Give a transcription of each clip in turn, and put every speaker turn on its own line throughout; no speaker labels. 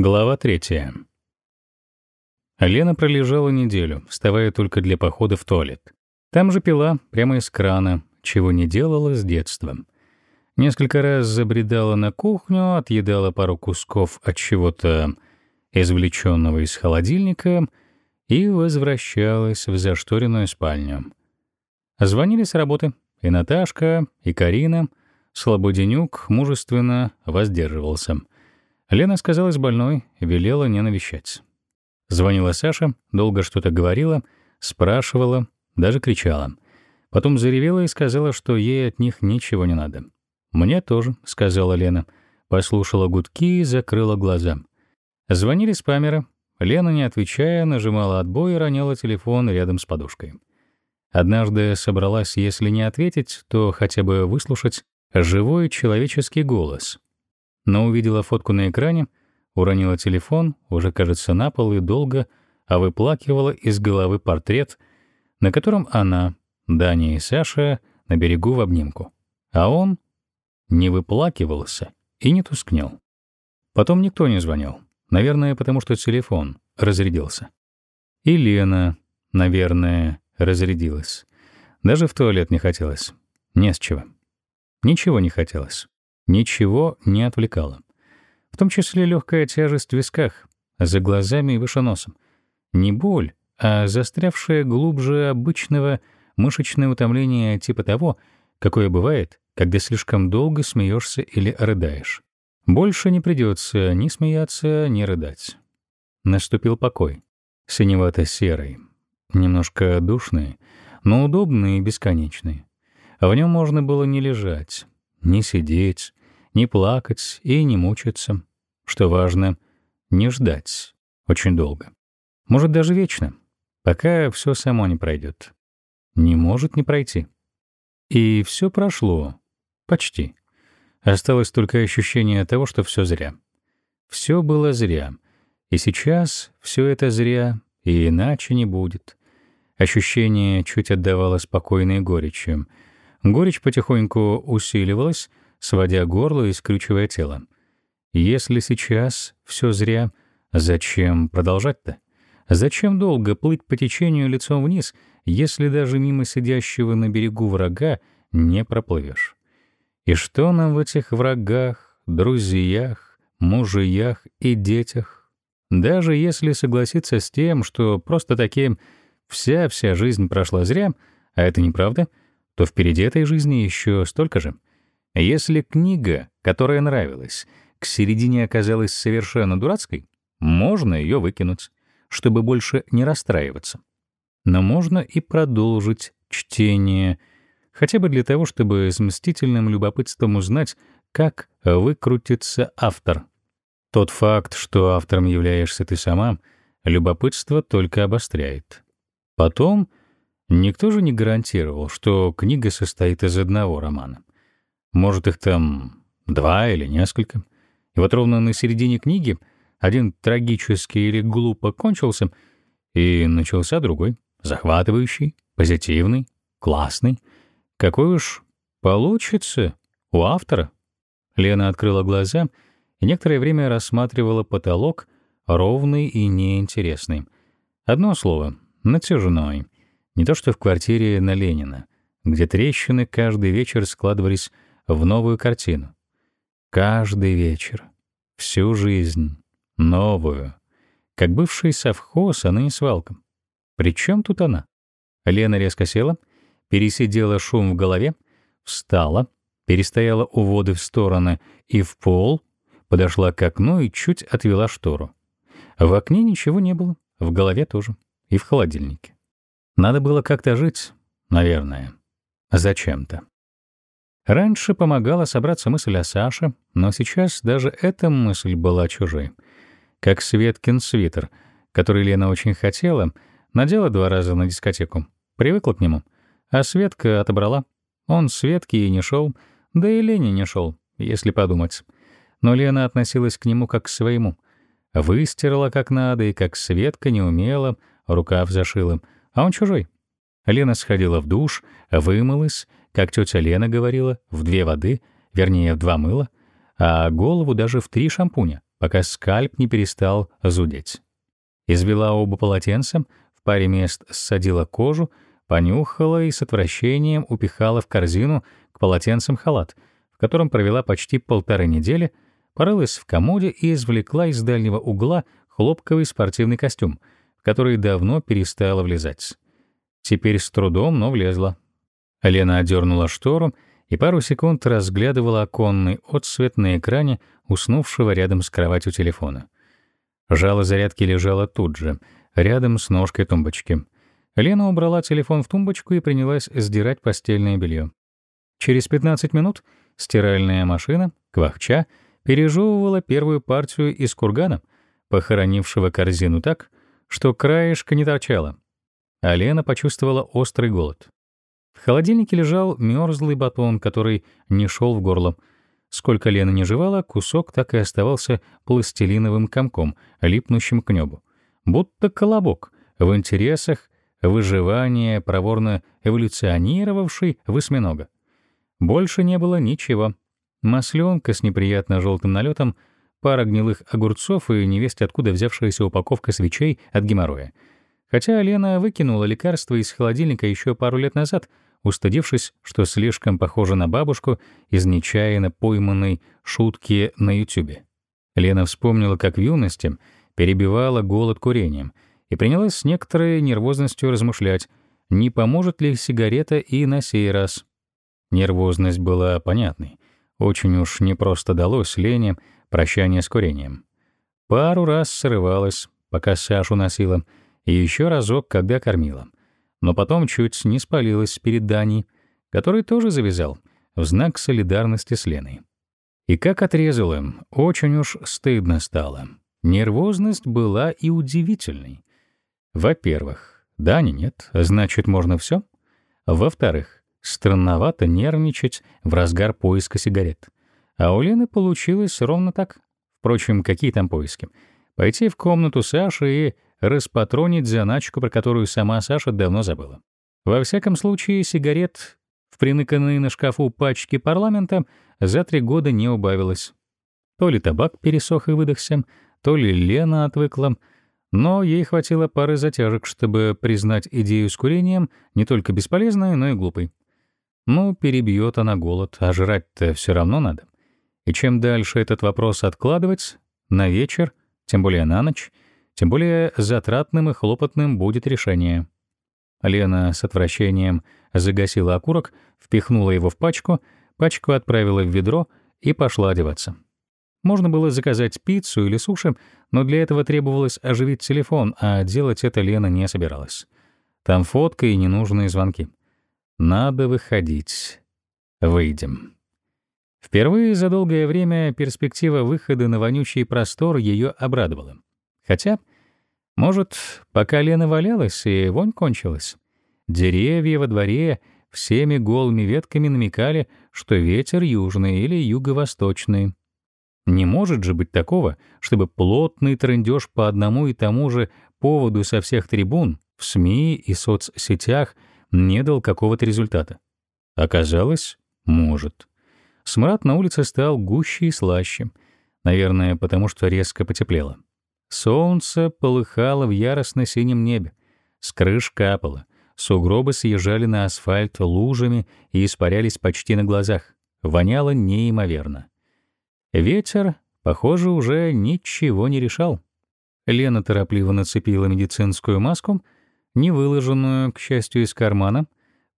Глава третья. Лена пролежала неделю, вставая только для похода в туалет. Там же пила, прямо из крана, чего не делала с детства. Несколько раз забредала на кухню, отъедала пару кусков от чего-то извлеченного из холодильника и возвращалась в зашторенную спальню. Звонили с работы, и Наташка, и Карина. Слободенюк мужественно воздерживался — Лена сказалась больной, велела не навещать. Звонила Саша, долго что-то говорила, спрашивала, даже кричала. Потом заревела и сказала, что ей от них ничего не надо. «Мне тоже», — сказала Лена. Послушала гудки и закрыла глаза. Звонили с памера. Лена, не отвечая, нажимала отбой и роняла телефон рядом с подушкой. Однажды собралась, если не ответить, то хотя бы выслушать живой человеческий голос но увидела фотку на экране, уронила телефон, уже, кажется, на пол и долго, а выплакивала из головы портрет, на котором она, Даня и Саша на берегу в обнимку. А он не выплакивался и не тускнел. Потом никто не звонил. Наверное, потому что телефон разрядился. И Лена, наверное, разрядилась. Даже в туалет не хотелось. Не с чего. Ничего не хотелось. Ничего не отвлекало. В том числе легкая тяжесть в висках, за глазами и выше носом. Не боль, а застрявшее глубже обычного мышечное утомление типа того, какое бывает, когда слишком долго смеешься или рыдаешь. Больше не придется ни смеяться, ни рыдать. Наступил покой. Синевато-серый. Немножко душный, но удобный и бесконечный. В нем можно было не лежать, не сидеть, не плакать и не мучиться. Что важно, не ждать очень долго. Может, даже вечно, пока все само не пройдет. Не может не пройти. И все прошло. Почти. Осталось только ощущение того, что все зря. Все было зря. И сейчас все это зря, и иначе не будет. Ощущение чуть отдавало спокойной горечью. Горечь потихоньку усиливалась, сводя горло и скрючивая тело. Если сейчас все зря, зачем продолжать-то? Зачем долго плыть по течению лицом вниз, если даже мимо сидящего на берегу врага не проплывешь? И что нам в этих врагах, друзьях, мужьях и детях? Даже если согласиться с тем, что просто таким вся-вся жизнь прошла зря, а это неправда, то впереди этой жизни еще столько же — если книга, которая нравилась, к середине оказалась совершенно дурацкой, можно ее выкинуть, чтобы больше не расстраиваться. Но можно и продолжить чтение, хотя бы для того, чтобы с мстительным любопытством узнать, как выкрутится автор. Тот факт, что автором являешься ты сама, любопытство только обостряет. Потом, никто же не гарантировал, что книга состоит из одного романа. Может, их там два или несколько. И вот ровно на середине книги один трагически или глупо кончился, и начался другой, захватывающий, позитивный, классный. Какой уж получится у автора. Лена открыла глаза и некоторое время рассматривала потолок, ровный и неинтересный. Одно слово — натяжной. Не то что в квартире на Ленина, где трещины каждый вечер складывались в новую картину. Каждый вечер, всю жизнь, новую, как бывший совхоз, а ныне свалка. При чем тут она? Лена резко села, пересидела шум в голове, встала, перестояла воды в стороны и в пол, подошла к окну и чуть отвела штору. В окне ничего не было, в голове тоже, и в холодильнике. Надо было как-то жить, наверное, зачем-то. Раньше помогала собраться мысль о Саше, но сейчас даже эта мысль была чужой. Как Светкин свитер, который Лена очень хотела, надела два раза на дискотеку. Привыкла к нему. А Светка отобрала. Он Светке и не шел, да и Лене не шел, если подумать. Но Лена относилась к нему как к своему. Выстирала как надо, и как Светка не умела, рукав зашила. А он чужой. Лена сходила в душ, вымылась, как тетя Лена говорила, в две воды, вернее, в два мыла, а голову даже в три шампуня, пока скальп не перестал зудеть. Извела оба полотенца, в паре мест ссадила кожу, понюхала и с отвращением упихала в корзину к полотенцам халат, в котором провела почти полторы недели, порылась в комоде и извлекла из дальнего угла хлопковый спортивный костюм, в который давно перестала влезать. Теперь с трудом, но влезла. Лена одернула штору и пару секунд разглядывала оконный отсвет на экране уснувшего рядом с кроватью телефона. Жало зарядки лежало тут же, рядом с ножкой тумбочки. Лена убрала телефон в тумбочку и принялась сдирать постельное белье. Через 15 минут стиральная машина, квахча, пережевывала первую партию из кургана, похоронившего корзину так, что краешка не торчала. А Лена почувствовала острый голод. В холодильнике лежал мерзлый батон, который не шел в горло. Сколько Лена не жевала, кусок так и оставался пластилиновым комком, липнущим к небу. Будто колобок в интересах выживания проворно эволюционировавший в осьминога. Больше не было ничего. Масленка с неприятно желтым налетом, пара гнилых огурцов и невесть откуда взявшаяся упаковка свечей от геморроя. Хотя Лена выкинула лекарство из холодильника еще пару лет назад — устыдившись, что слишком похожа на бабушку из нечаянно пойманной шутки на Ютубе. Лена вспомнила, как в юности перебивала голод курением и принялась с некоторой нервозностью размышлять, не поможет ли сигарета и на сей раз. Нервозность была понятной. Очень уж непросто далось Лене прощание с курением. Пару раз срывалась, пока Сашу носила, и еще разок, когда кормила но потом чуть не спалилась перед Даней, который тоже завязал, в знак солидарности с Леной. И как отрезал им, очень уж стыдно стало. Нервозность была и удивительной. Во-первых, Дани нет, значит, можно все. Во-вторых, странновато нервничать в разгар поиска сигарет. А у Лены получилось ровно так. Впрочем, какие там поиски? Пойти в комнату Саши и распатронить заначку, про которую сама Саша давно забыла. Во всяком случае, сигарет в приныканной на шкафу пачке парламента за три года не убавилось. То ли табак пересох и выдохся, то ли Лена отвыкла, но ей хватило пары затяжек, чтобы признать идею с курением не только бесполезной, но и глупой. Ну, перебьет она голод, а жрать-то все равно надо. И чем дальше этот вопрос откладывать, на вечер, тем более на ночь — тем более затратным и хлопотным будет решение. Лена с отвращением загасила окурок, впихнула его в пачку, пачку отправила в ведро и пошла одеваться. Можно было заказать пиццу или суши, но для этого требовалось оживить телефон, а делать это Лена не собиралась. Там фотка и ненужные звонки. Надо выходить. Выйдем. Впервые за долгое время перспектива выхода на вонючий простор ее обрадовала. Хотя, может, пока Лена валялась, и вонь кончилась. Деревья во дворе всеми голыми ветками намекали, что ветер южный или юго-восточный. Не может же быть такого, чтобы плотный трындеж по одному и тому же поводу со всех трибун, в СМИ и соцсетях не дал какого-то результата. Оказалось, может. Смрад на улице стал гуще и слаще, наверное, потому что резко потеплело. Солнце полыхало в яростно-синем небе. С крыш капало. Сугробы съезжали на асфальт лужами и испарялись почти на глазах. Воняло неимоверно. Ветер, похоже, уже ничего не решал. Лена торопливо нацепила медицинскую маску, не выложенную, к счастью, из кармана,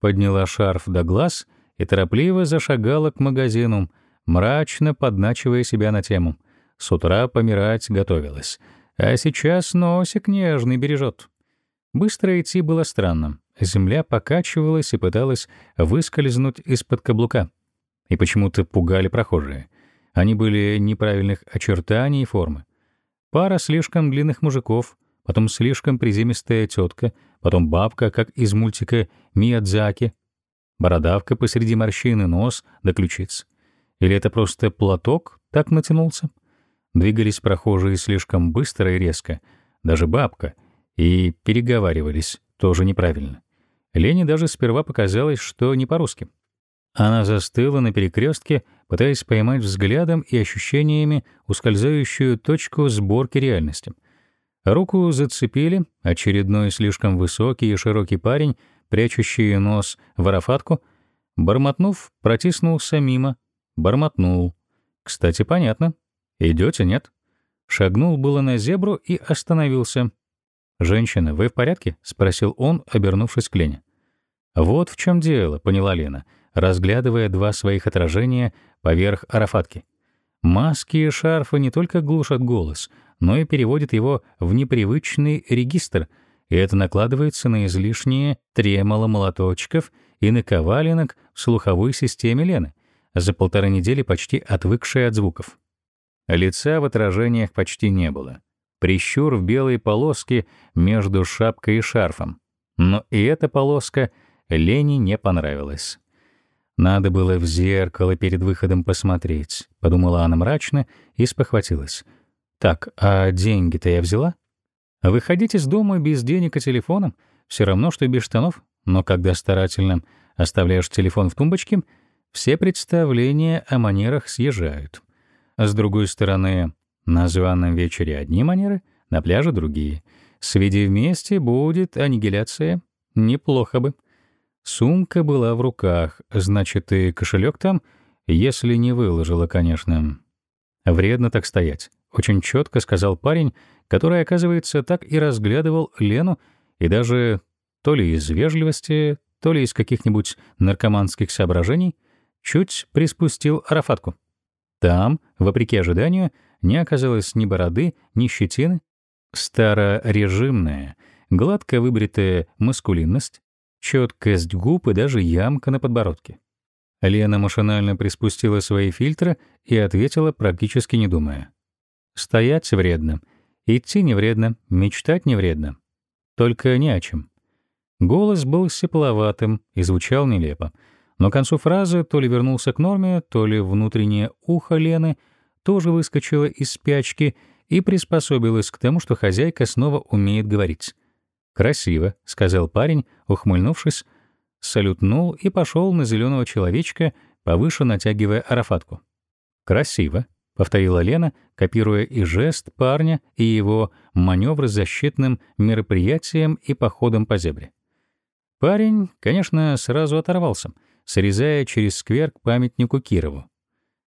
подняла шарф до глаз и торопливо зашагала к магазину, мрачно подначивая себя на тему. С утра помирать готовилась — а сейчас носик нежный бережет. Быстро идти было странно. Земля покачивалась и пыталась выскользнуть из-под каблука. И почему-то пугали прохожие. Они были неправильных очертаний и формы. Пара слишком длинных мужиков, потом слишком приземистая тетка, потом бабка, как из мультика Миядзаки, бородавка посреди морщины, нос до ключиц. Или это просто платок так натянулся? Двигались прохожие слишком быстро и резко, даже бабка, и переговаривались тоже неправильно. Лене даже сперва показалось, что не по-русски. Она застыла на перекрестке, пытаясь поймать взглядом и ощущениями ускользающую точку сборки реальности. Руку зацепили, очередной слишком высокий и широкий парень, прячущий нос в арафатку, бормотнув, протиснулся мимо, бормотнул. Кстати, понятно. Идете, нет? Шагнул было на зебру и остановился. «Женщина, вы в порядке?» — спросил он, обернувшись к Лене. «Вот в чем дело», — поняла Лена, разглядывая два своих отражения поверх арафатки. Маски и шарфы не только глушат голос, но и переводят его в непривычный регистр, и это накладывается на излишние тремоло молоточков и наковаленок в слуховой системе Лены, за полторы недели почти отвыкшей от звуков. Лица в отражениях почти не было. Прищур в белой полоске между шапкой и шарфом. Но и эта полоска Лене не понравилась. «Надо было в зеркало перед выходом посмотреть», — подумала она мрачно и спохватилась. «Так, а деньги-то я взяла?» «Выходить из дома без денег и телефона — все равно, что без штанов, но когда старательно оставляешь телефон в тумбочке, все представления о манерах съезжают. С другой стороны, на званом вечере одни манеры, на пляже другие. Сведи вместе, будет аннигиляция. Неплохо бы. Сумка была в руках, значит, и кошелек там, если не выложила, конечно. Вредно так стоять. Очень четко сказал парень, который, оказывается, так и разглядывал Лену, и даже то ли из вежливости, то ли из каких-нибудь наркоманских соображений, чуть приспустил арафатку. Там, вопреки ожиданию, не оказалось ни бороды, ни щетины. Старорежимная, гладко выбритая маскулинность, четкость губ и даже ямка на подбородке. Лена машинально приспустила свои фильтры и ответила, практически не думая. «Стоять вредно, идти не вредно, мечтать не вредно. Только не о чем». Голос был сепловатым и звучал нелепо, но к концу фразы то ли вернулся к норме, то ли внутреннее ухо Лены тоже выскочило из спячки и приспособилось к тому, что хозяйка снова умеет говорить. «Красиво», — сказал парень, ухмыльнувшись, салютнул и пошел на зеленого человечка, повыше натягивая арафатку. «Красиво», — повторила Лена, копируя и жест парня, и его маневры с защитным мероприятием и походом по зебре. Парень, конечно, сразу оторвался — срезая через сквер к памятнику Кирову.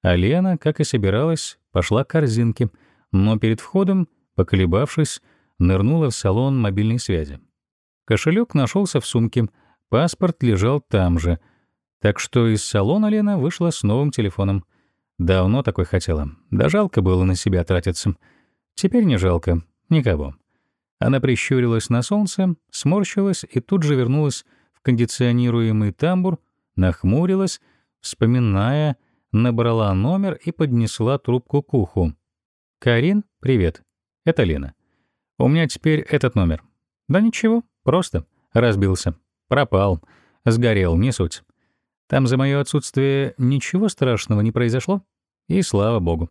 А Лена, как и собиралась, пошла к корзинке, но перед входом, поколебавшись, нырнула в салон мобильной связи. Кошелек нашелся в сумке, паспорт лежал там же, так что из салона Лена вышла с новым телефоном. Давно такой хотела, да жалко было на себя тратиться. Теперь не жалко, никого. Она прищурилась на солнце, сморщилась и тут же вернулась в кондиционируемый тамбур, нахмурилась, вспоминая, набрала номер и поднесла трубку к уху. «Карин, привет. Это Лена. У меня теперь этот номер. Да ничего, просто. Разбился. Пропал. Сгорел, не суть. Там за мое отсутствие ничего страшного не произошло? И слава богу.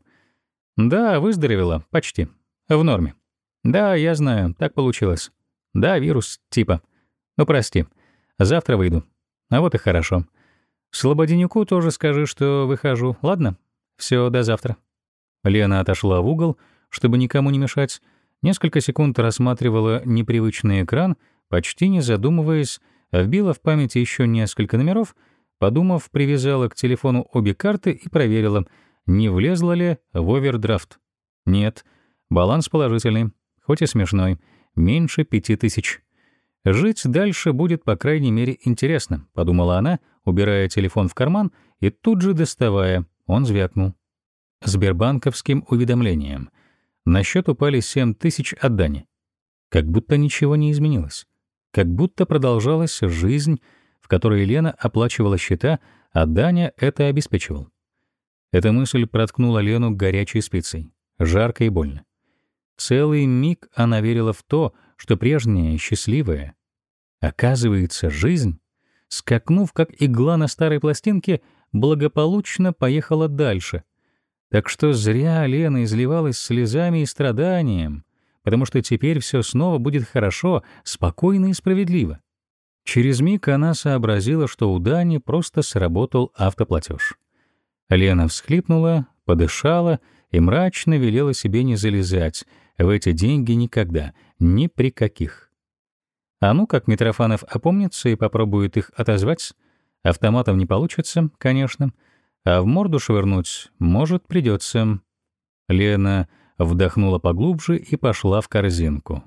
Да, выздоровела, почти. В норме. Да, я знаю, так получилось. Да, вирус, типа. Ну, прости. Завтра выйду. А вот и хорошо. Слободенюку тоже скажи, что выхожу, ладно? Все, до завтра». Лена отошла в угол, чтобы никому не мешать, несколько секунд рассматривала непривычный экран, почти не задумываясь, вбила в памяти еще несколько номеров, подумав, привязала к телефону обе карты и проверила, не влезла ли в овердрафт. Нет, баланс положительный, хоть и смешной, меньше пяти тысяч. Жить дальше будет, по крайней мере, интересно, подумала она, убирая телефон в карман и тут же доставая. Он звякнул. Сбербанковским уведомлением. На счет упали 7 тысяч от Дани. Как будто ничего не изменилось. Как будто продолжалась жизнь, в которой Елена оплачивала счета, а Даня это обеспечивал. Эта мысль проткнула Лену горячей спицей. Жарко и больно. Целый миг она верила в то, что прежняя, счастливая, оказывается, жизнь, скакнув как игла на старой пластинке, благополучно поехала дальше. Так что зря Лена изливалась слезами и страданием, потому что теперь все снова будет хорошо, спокойно и справедливо. Через миг она сообразила, что у Дани просто сработал автоплатеж. Лена всхлипнула, подышала и мрачно велела себе не залезать в эти деньги никогда, ни при каких. А ну, как Митрофанов опомнится и попробует их отозвать, автоматом не получится, конечно, а в морду швырнуть, может, придется. Лена вдохнула поглубже и пошла в корзинку.